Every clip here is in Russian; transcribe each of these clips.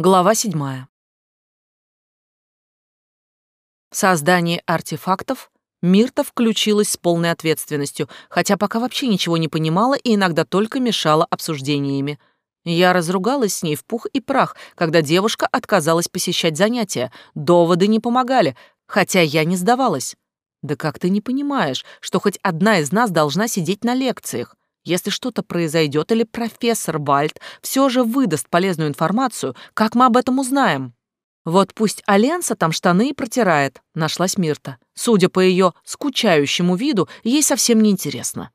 Глава седьмая. В создании артефактов Мирта включилась с полной ответственностью, хотя пока вообще ничего не понимала и иногда только мешала обсуждениями. Я разругалась с ней в пух и прах, когда девушка отказалась посещать занятия. Доводы не помогали, хотя я не сдавалась. Да как ты не понимаешь, что хоть одна из нас должна сидеть на лекциях? Если что-то произойдет или профессор Вальд все же выдаст полезную информацию, как мы об этом узнаем? Вот пусть Аленса там штаны и протирает, нашлась Мирта. Судя по ее скучающему виду, ей совсем не интересно.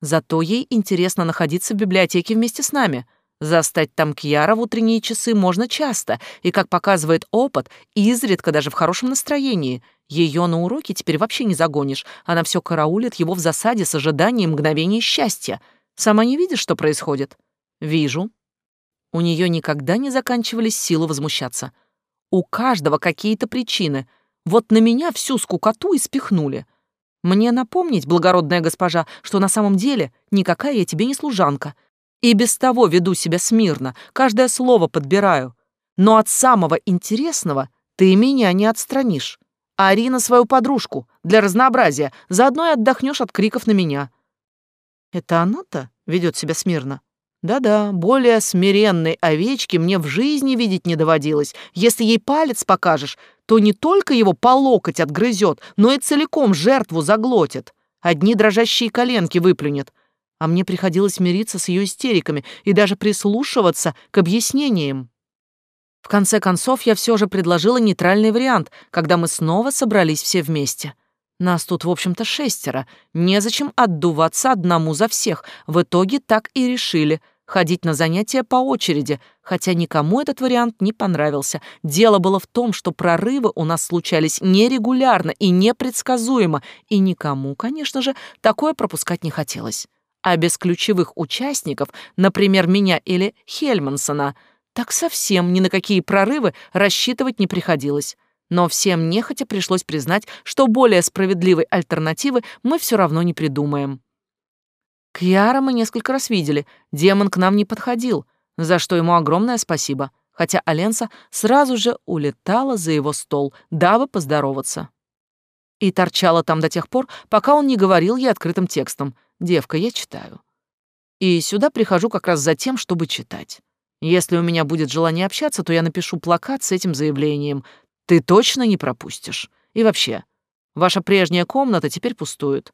Зато ей интересно находиться в библиотеке вместе с нами. Застать там Кьяра в утренние часы можно часто, и, как показывает опыт, изредка даже в хорошем настроении. Ее на уроке теперь вообще не загонишь. Она все караулит его в засаде с ожиданием мгновения счастья. Сама не видишь, что происходит? Вижу. У нее никогда не заканчивались силы возмущаться. У каждого какие-то причины. Вот на меня всю скукоту и спихнули. Мне напомнить, благородная госпожа, что на самом деле никакая я тебе не служанка. И без того веду себя смирно, каждое слово подбираю. Но от самого интересного ты меня не отстранишь а Арина свою подружку, для разнообразия, заодно и отдохнешь от криков на меня. Это она-то ведет себя смирно? Да-да, более смиренной овечки мне в жизни видеть не доводилось. Если ей палец покажешь, то не только его по локоть отгрызет, но и целиком жертву заглотит. Одни дрожащие коленки выплюнет. А мне приходилось мириться с ее истериками и даже прислушиваться к объяснениям. В конце концов, я все же предложила нейтральный вариант, когда мы снова собрались все вместе. Нас тут, в общем-то, шестеро. Незачем отдуваться одному за всех. В итоге так и решили ходить на занятия по очереди, хотя никому этот вариант не понравился. Дело было в том, что прорывы у нас случались нерегулярно и непредсказуемо, и никому, конечно же, такое пропускать не хотелось. А без ключевых участников, например, меня или Хельмансона — так совсем ни на какие прорывы рассчитывать не приходилось. Но всем нехотя пришлось признать, что более справедливой альтернативы мы все равно не придумаем. Кьяра мы несколько раз видели, демон к нам не подходил, за что ему огромное спасибо, хотя Аленса сразу же улетала за его стол, дабы поздороваться. И торчала там до тех пор, пока он не говорил ей открытым текстом «Девка, я читаю». И сюда прихожу как раз за тем, чтобы читать. Если у меня будет желание общаться, то я напишу плакат с этим заявлением. Ты точно не пропустишь. И вообще, ваша прежняя комната теперь пустует.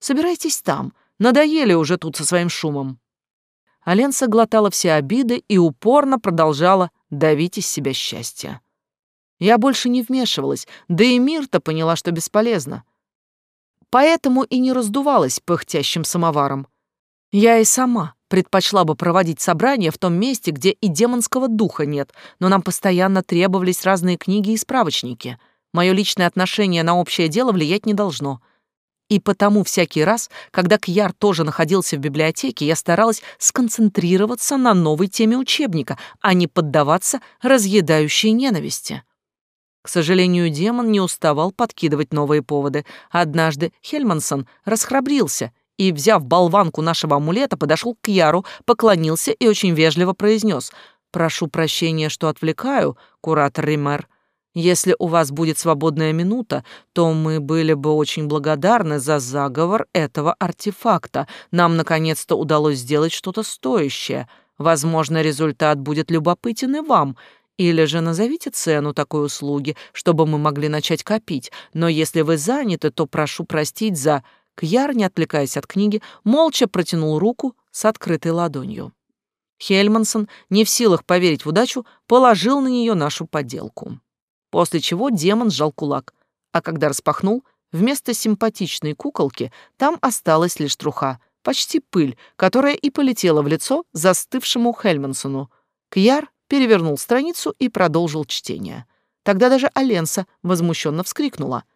Собирайтесь там. Надоели уже тут со своим шумом. Аленса глотала все обиды и упорно продолжала давить из себя счастье. Я больше не вмешивалась, да и Мирта поняла, что бесполезно. Поэтому и не раздувалась пыхтящим самоваром. Я и сама Предпочла бы проводить собрание в том месте, где и демонского духа нет, но нам постоянно требовались разные книги и справочники. Мое личное отношение на общее дело влиять не должно. И потому всякий раз, когда Кьяр тоже находился в библиотеке, я старалась сконцентрироваться на новой теме учебника, а не поддаваться разъедающей ненависти. К сожалению, демон не уставал подкидывать новые поводы. Однажды Хельмансон расхрабрился и, взяв болванку нашего амулета, подошел к Яру, поклонился и очень вежливо произнес «Прошу прощения, что отвлекаю, куратор Ример. Если у вас будет свободная минута, то мы были бы очень благодарны за заговор этого артефакта. Нам наконец-то удалось сделать что-то стоящее. Возможно, результат будет любопытен и вам». Или же назовите цену такой услуги, чтобы мы могли начать копить. Но если вы заняты, то прошу простить за Кьяр, не отвлекаясь от книги, молча протянул руку с открытой ладонью. Хельмансон, не в силах поверить в удачу, положил на нее нашу подделку. После чего демон сжал кулак, а когда распахнул, вместо симпатичной куколки там осталась лишь труха, почти пыль, которая и полетела в лицо застывшему Хельмансону. Кьяр перевернул страницу и продолжил чтение. Тогда даже Аленса возмущенно вскрикнула —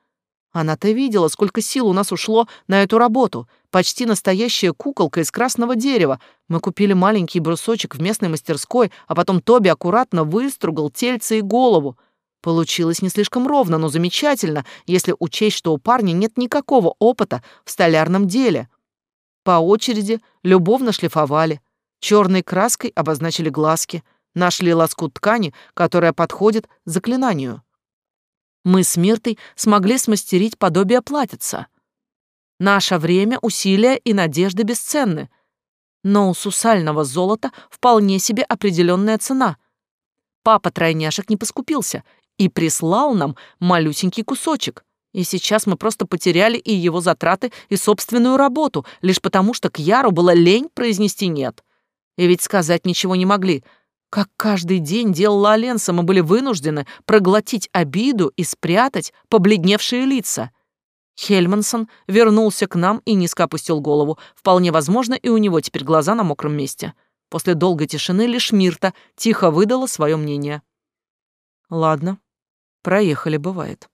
она-то видела, сколько сил у нас ушло на эту работу. Почти настоящая куколка из красного дерева. Мы купили маленький брусочек в местной мастерской, а потом Тоби аккуратно выстругал тельце и голову. Получилось не слишком ровно, но замечательно, если учесть, что у парня нет никакого опыта в столярном деле. По очереди любовно шлифовали. Черной краской обозначили глазки. Нашли лоскут ткани, которая подходит заклинанию. Мы с Миртой смогли смастерить подобие платьица. Наше время, усилия и надежды бесценны. Но у сусального золота вполне себе определенная цена. Папа тройняшек не поскупился и прислал нам малюсенький кусочек. И сейчас мы просто потеряли и его затраты, и собственную работу, лишь потому что к Яру было лень произнести «нет». И ведь сказать ничего не могли. Как каждый день делала Аленса, мы были вынуждены проглотить обиду и спрятать побледневшие лица. Хельмансон вернулся к нам и низко опустил голову. Вполне возможно, и у него теперь глаза на мокром месте. После долгой тишины лишь Мирта тихо выдала свое мнение. Ладно, проехали, бывает.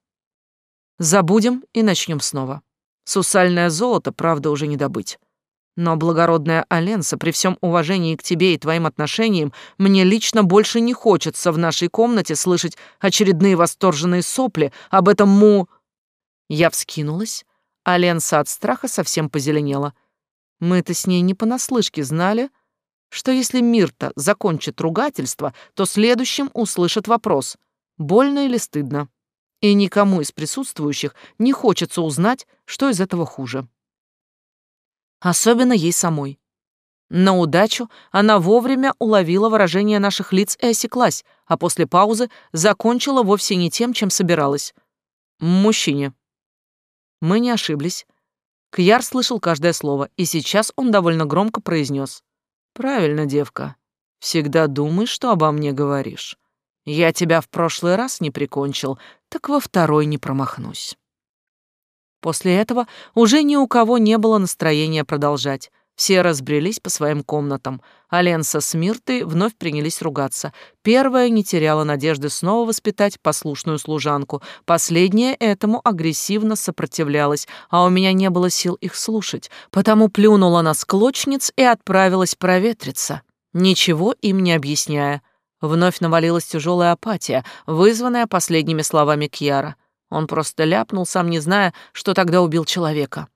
Забудем и начнем снова. Сусальное золото, правда, уже не добыть. Но, благородная Аленса, при всем уважении к тебе и твоим отношениям, мне лично больше не хочется в нашей комнате слышать очередные восторженные сопли об этом му... Я вскинулась, а Ленса от страха совсем позеленела. Мы-то с ней не понаслышке знали, что если Мирта закончит ругательство, то следующим услышит вопрос, больно или стыдно. И никому из присутствующих не хочется узнать, что из этого хуже. Особенно ей самой. На удачу она вовремя уловила выражение наших лиц и осеклась, а после паузы закончила вовсе не тем, чем собиралась. Мужчине. Мы не ошиблись. Кьяр слышал каждое слово, и сейчас он довольно громко произнес: «Правильно, девка. Всегда думай, что обо мне говоришь. Я тебя в прошлый раз не прикончил, так во второй не промахнусь». После этого уже ни у кого не было настроения продолжать. Все разбрелись по своим комнатам. Аленса с Миртой вновь принялись ругаться. Первая не теряла надежды снова воспитать послушную служанку. Последняя этому агрессивно сопротивлялась, а у меня не было сил их слушать, потому плюнула на склочниц и отправилась проветриться, ничего им не объясняя. Вновь навалилась тяжелая апатия, вызванная последними словами Кьяра. Он просто ляпнул, сам не зная, что тогда убил человека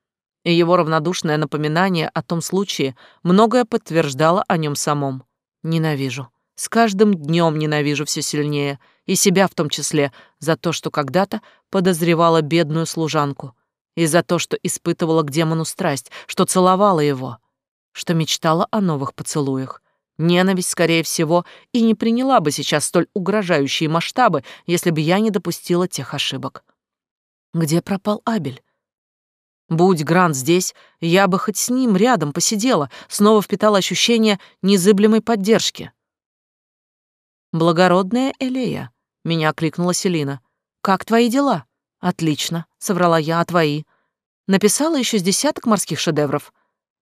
и его равнодушное напоминание о том случае многое подтверждало о нем самом. Ненавижу. С каждым днем ненавижу все сильнее, и себя в том числе, за то, что когда-то подозревала бедную служанку, и за то, что испытывала к демону страсть, что целовала его, что мечтала о новых поцелуях. Ненависть, скорее всего, и не приняла бы сейчас столь угрожающие масштабы, если бы я не допустила тех ошибок. Где пропал Абель? Будь Грант здесь, я бы хоть с ним рядом посидела, снова впитала ощущение незыблемой поддержки. «Благородная Элея», — меня окликнула Селина. «Как твои дела?» «Отлично», — соврала я, — «а твои?» Написала еще с десяток морских шедевров.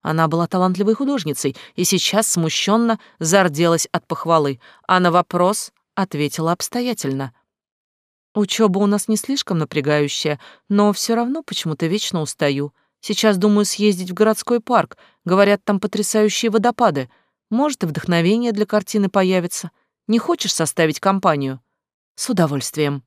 Она была талантливой художницей и сейчас смущенно зарделась от похвалы, а на вопрос ответила обстоятельно. Учеба у нас не слишком напрягающая, но все равно почему-то вечно устаю. Сейчас думаю съездить в городской парк. Говорят, там потрясающие водопады. Может, и вдохновение для картины появится. Не хочешь составить компанию? С удовольствием.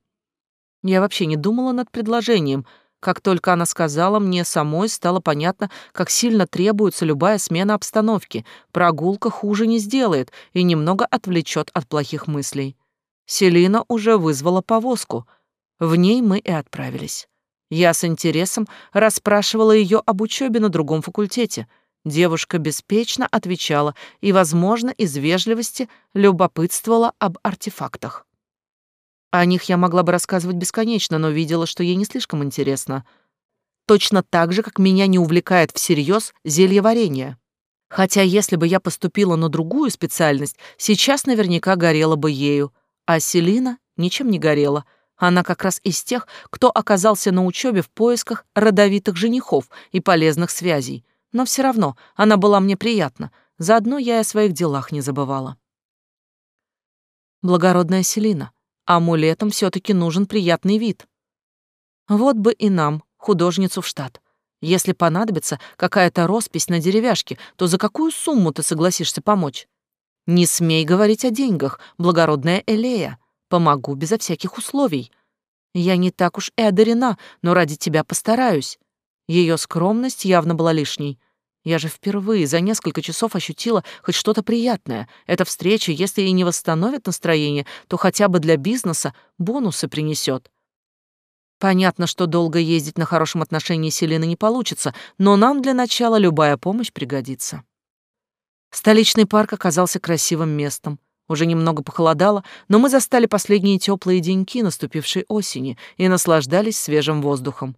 Я вообще не думала над предложением. Как только она сказала, мне самой стало понятно, как сильно требуется любая смена обстановки. Прогулка хуже не сделает и немного отвлечет от плохих мыслей. Селина уже вызвала повозку. В ней мы и отправились. Я с интересом расспрашивала ее об учебе на другом факультете. Девушка беспечно отвечала и, возможно, из вежливости любопытствовала об артефактах. О них я могла бы рассказывать бесконечно, но видела, что ей не слишком интересно. Точно так же, как меня не увлекает всерьез зелье варенья. Хотя если бы я поступила на другую специальность, сейчас наверняка горела бы ею — а Селина ничем не горела. Она как раз из тех, кто оказался на учебе в поисках родовитых женихов и полезных связей. Но все равно она была мне приятна. Заодно я и о своих делах не забывала. Благородная Селина, амулетам все таки нужен приятный вид. Вот бы и нам, художницу в штат. Если понадобится какая-то роспись на деревяшке, то за какую сумму ты согласишься помочь? Не смей говорить о деньгах, благородная Элея. Помогу безо всяких условий. Я не так уж и одарена, но ради тебя постараюсь. Ее скромность явно была лишней. Я же впервые за несколько часов ощутила хоть что-то приятное. Эта встреча, если и не восстановит настроение, то хотя бы для бизнеса бонусы принесет. Понятно, что долго ездить на хорошем отношении Селины не получится, но нам для начала любая помощь пригодится. Столичный парк оказался красивым местом. Уже немного похолодало, но мы застали последние теплые деньки наступившей осени и наслаждались свежим воздухом.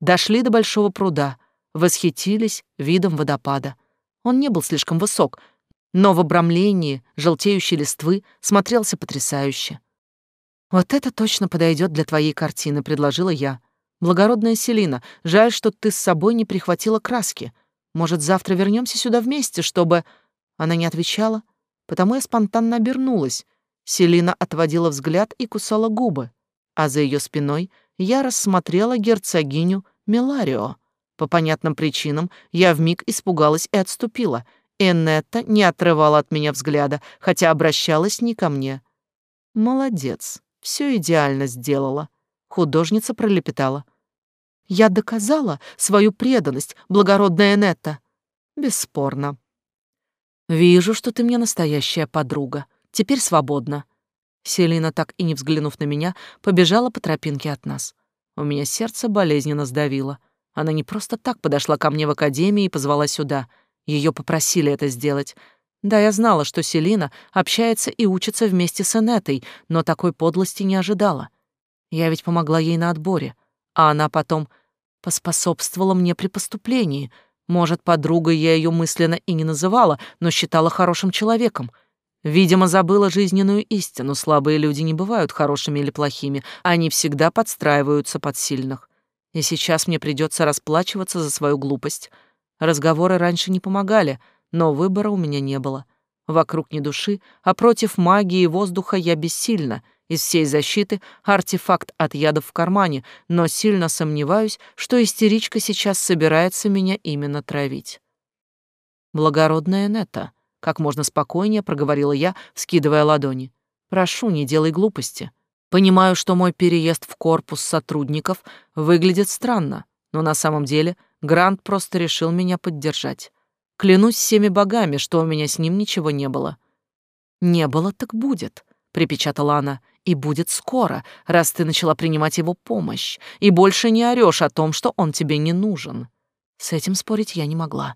Дошли до большого пруда, восхитились видом водопада. Он не был слишком высок, но в обрамлении желтеющей листвы смотрелся потрясающе. «Вот это точно подойдет для твоей картины», — предложила я. «Благородная Селина, жаль, что ты с собой не прихватила краски. Может, завтра вернемся сюда вместе, чтобы...» Она не отвечала, потому я спонтанно обернулась. Селина отводила взгляд и кусала губы, а за ее спиной я рассмотрела герцогиню Миларио. По понятным причинам я вмиг испугалась и отступила. Эннетта не отрывала от меня взгляда, хотя обращалась не ко мне. «Молодец, все идеально сделала», — художница пролепетала. «Я доказала свою преданность, благородная Энетта». «Бесспорно», «Вижу, что ты мне настоящая подруга. Теперь свободна». Селина, так и не взглянув на меня, побежала по тропинке от нас. У меня сердце болезненно сдавило. Она не просто так подошла ко мне в академии и позвала сюда. Ее попросили это сделать. Да, я знала, что Селина общается и учится вместе с Энетой, но такой подлости не ожидала. Я ведь помогла ей на отборе, а она потом поспособствовала мне при поступлении — может, подругой я ее мысленно и не называла, но считала хорошим человеком. Видимо, забыла жизненную истину. Слабые люди не бывают хорошими или плохими, они всегда подстраиваются под сильных. И сейчас мне придется расплачиваться за свою глупость. Разговоры раньше не помогали, но выбора у меня не было. Вокруг ни души, а против магии и воздуха я бессильна, из всей защиты артефакт от ядов в кармане, но сильно сомневаюсь, что истеричка сейчас собирается меня именно травить. «Благородная Нета», — как можно спокойнее проговорила я, скидывая ладони. «Прошу, не делай глупости. Понимаю, что мой переезд в корпус сотрудников выглядит странно, но на самом деле Грант просто решил меня поддержать. Клянусь всеми богами, что у меня с ним ничего не было». «Не было, так будет», — припечатала она и будет скоро, раз ты начала принимать его помощь, и больше не орёшь о том, что он тебе не нужен. С этим спорить я не могла.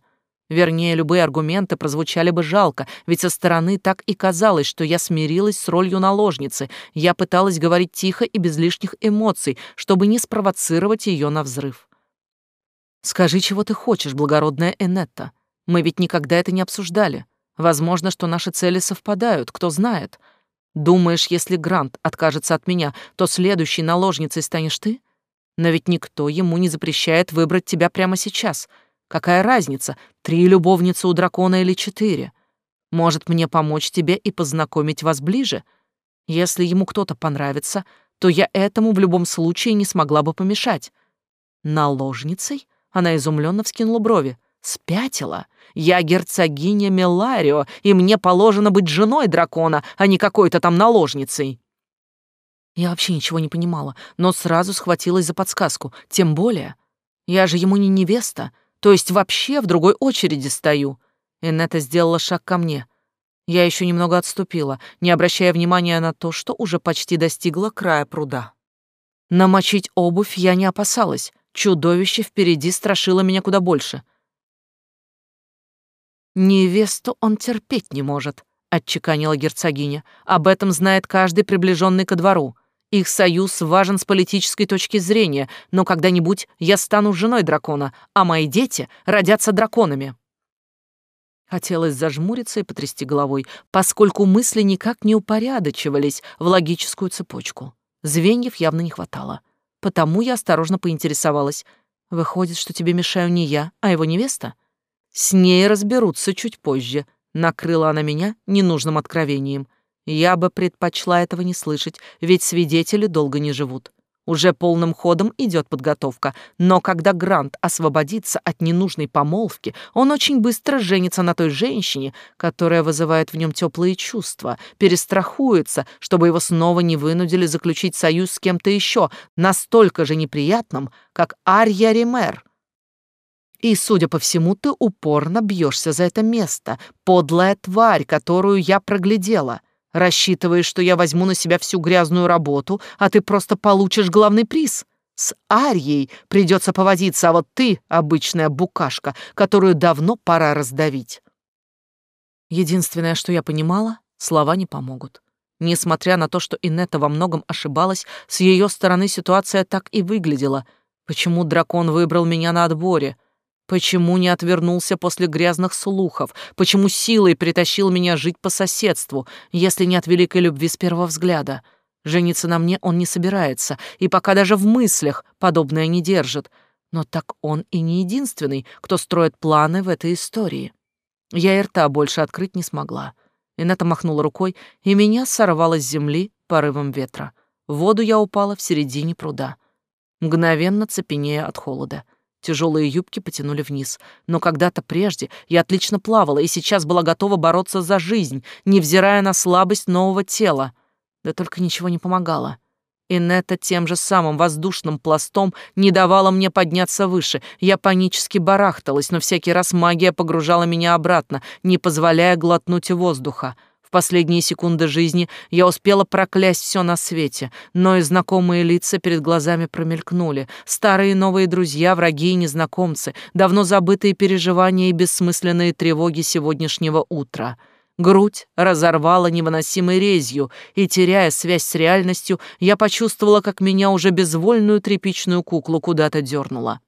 Вернее, любые аргументы прозвучали бы жалко, ведь со стороны так и казалось, что я смирилась с ролью наложницы. Я пыталась говорить тихо и без лишних эмоций, чтобы не спровоцировать ее на взрыв. «Скажи, чего ты хочешь, благородная Энетта. Мы ведь никогда это не обсуждали. Возможно, что наши цели совпадают, кто знает. Думаешь, если Грант откажется от меня, то следующей наложницей станешь ты? Но ведь никто ему не запрещает выбрать тебя прямо сейчас. Какая разница, три любовницы у дракона или четыре? Может, мне помочь тебе и познакомить вас ближе? Если ему кто-то понравится, то я этому в любом случае не смогла бы помешать. Наложницей? Она изумленно вскинула брови. Спятила? Я герцогиня Меларио, и мне положено быть женой дракона, а не какой-то там наложницей. Я вообще ничего не понимала, но сразу схватилась за подсказку. Тем более, я же ему не невеста, то есть вообще в другой очереди стою. Инетта сделала шаг ко мне. Я еще немного отступила, не обращая внимания на то, что уже почти достигла края пруда. Намочить обувь я не опасалась. Чудовище впереди страшило меня куда больше — «Невесту он терпеть не может», — отчеканила герцогиня. «Об этом знает каждый приближенный ко двору. Их союз важен с политической точки зрения, но когда-нибудь я стану женой дракона, а мои дети родятся драконами». Хотелось зажмуриться и потрясти головой, поскольку мысли никак не упорядочивались в логическую цепочку. Звеньев явно не хватало. Потому я осторожно поинтересовалась. «Выходит, что тебе мешаю не я, а его невеста?» С ней разберутся чуть позже. Накрыла она меня ненужным откровением. Я бы предпочла этого не слышать, ведь свидетели долго не живут. Уже полным ходом идет подготовка, но когда Грант освободится от ненужной помолвки, он очень быстро женится на той женщине, которая вызывает в нем теплые чувства, перестрахуется, чтобы его снова не вынудили заключить союз с кем-то еще, настолько же неприятным, как Арья Ремер. И, судя по всему, ты упорно бьешься за это место, подлая тварь, которую я проглядела. Рассчитываешь, что я возьму на себя всю грязную работу, а ты просто получишь главный приз. С Арьей придется поводиться, а вот ты — обычная букашка, которую давно пора раздавить. Единственное, что я понимала, слова не помогут. Несмотря на то, что Инетта во многом ошибалась, с ее стороны ситуация так и выглядела. Почему дракон выбрал меня на отборе? Почему не отвернулся после грязных слухов? Почему силой притащил меня жить по соседству, если не от великой любви с первого взгляда? Жениться на мне он не собирается, и пока даже в мыслях подобное не держит. Но так он и не единственный, кто строит планы в этой истории. Я и рта больше открыть не смогла. Инета махнула рукой, и меня сорвало с земли порывом ветра. В воду я упала в середине пруда, мгновенно цепенея от холода. Тяжелые юбки потянули вниз. Но когда-то прежде я отлично плавала и сейчас была готова бороться за жизнь, невзирая на слабость нового тела. Да только ничего не помогало. Инетта тем же самым воздушным пластом не давала мне подняться выше. Я панически барахталась, но всякий раз магия погружала меня обратно, не позволяя глотнуть воздуха. В последние секунды жизни я успела проклясть все на свете, но и знакомые лица перед глазами промелькнули. Старые и новые друзья, враги и незнакомцы, давно забытые переживания и бессмысленные тревоги сегодняшнего утра. Грудь разорвала невыносимой резью, и, теряя связь с реальностью, я почувствовала, как меня уже безвольную тряпичную куклу куда-то дернула.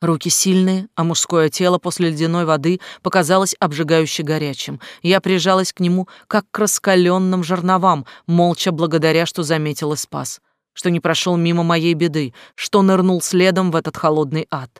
Руки сильные, а мужское тело после ледяной воды показалось обжигающе горячим. Я прижалась к нему, как к раскаленным жерновам, молча благодаря, что заметил и спас, что не прошел мимо моей беды, что нырнул следом в этот холодный ад.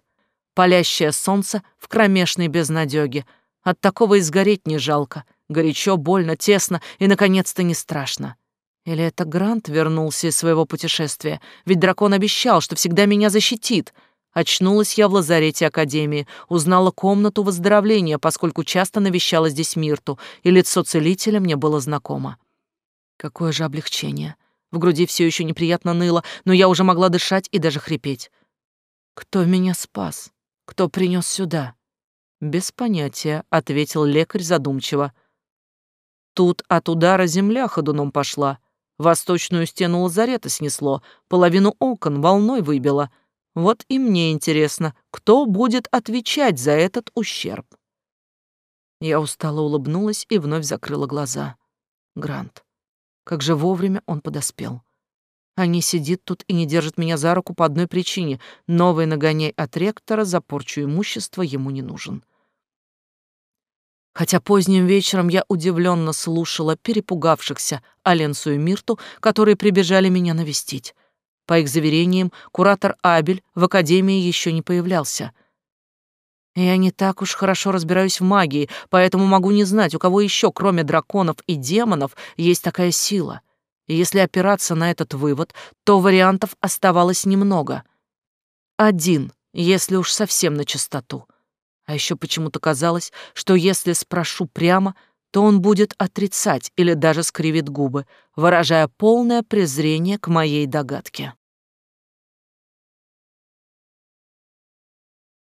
Палящее солнце в кромешной безнадёге. От такого и сгореть не жалко. Горячо, больно, тесно и, наконец-то, не страшно. Или это Грант вернулся из своего путешествия? Ведь дракон обещал, что всегда меня защитит — Очнулась я в лазарете Академии, узнала комнату выздоровления, поскольку часто навещала здесь Мирту, и лицо целителя мне было знакомо. Какое же облегчение. В груди все еще неприятно ныло, но я уже могла дышать и даже хрипеть. Кто меня спас? Кто принес сюда? Без понятия, ответил лекарь задумчиво. Тут от удара земля ходуном пошла. Восточную стену лазарета снесло, половину окон волной выбило — вот и мне интересно, кто будет отвечать за этот ущерб. Я устало улыбнулась и вновь закрыла глаза. Грант. Как же вовремя он подоспел. А не сидит тут и не держит меня за руку по одной причине. Новый нагоняй от ректора за порчу имущества ему не нужен. Хотя поздним вечером я удивленно слушала перепугавшихся Аленсу и Мирту, которые прибежали меня навестить. По их заверениям, куратор Абель в академии еще не появлялся. Я не так уж хорошо разбираюсь в магии, поэтому могу не знать, у кого еще, кроме драконов и демонов, есть такая сила. И если опираться на этот вывод, то вариантов оставалось немного. Один, если уж совсем на чистоту. А еще почему-то казалось, что если спрошу прямо, то он будет отрицать или даже скривит губы, выражая полное презрение к моей догадке.